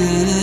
good.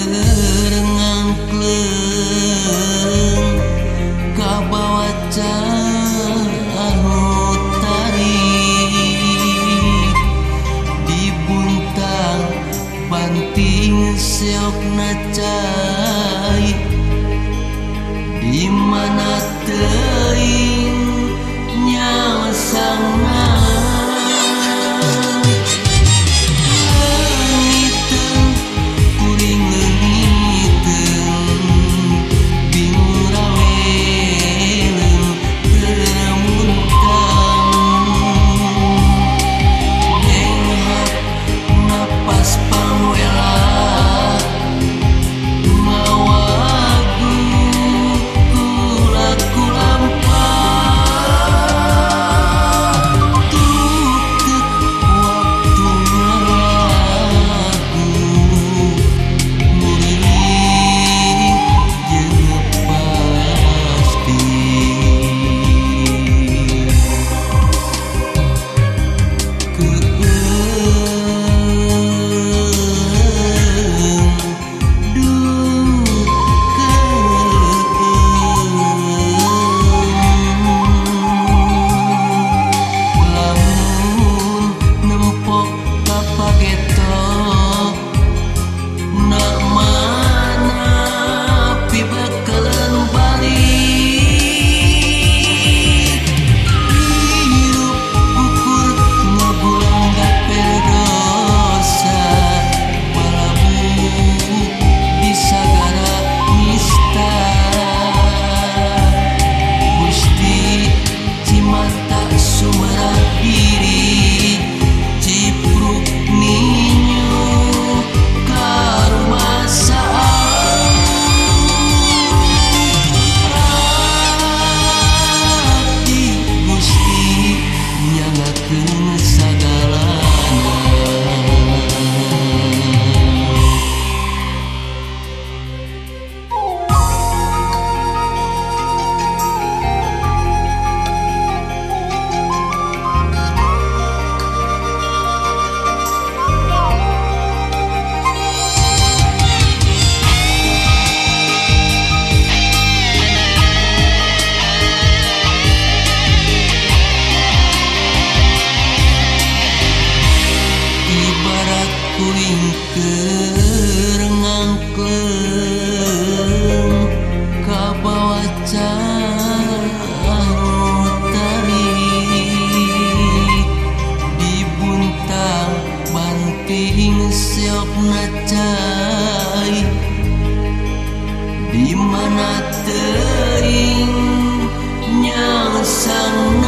being self-natai Di mana teing teringnya sang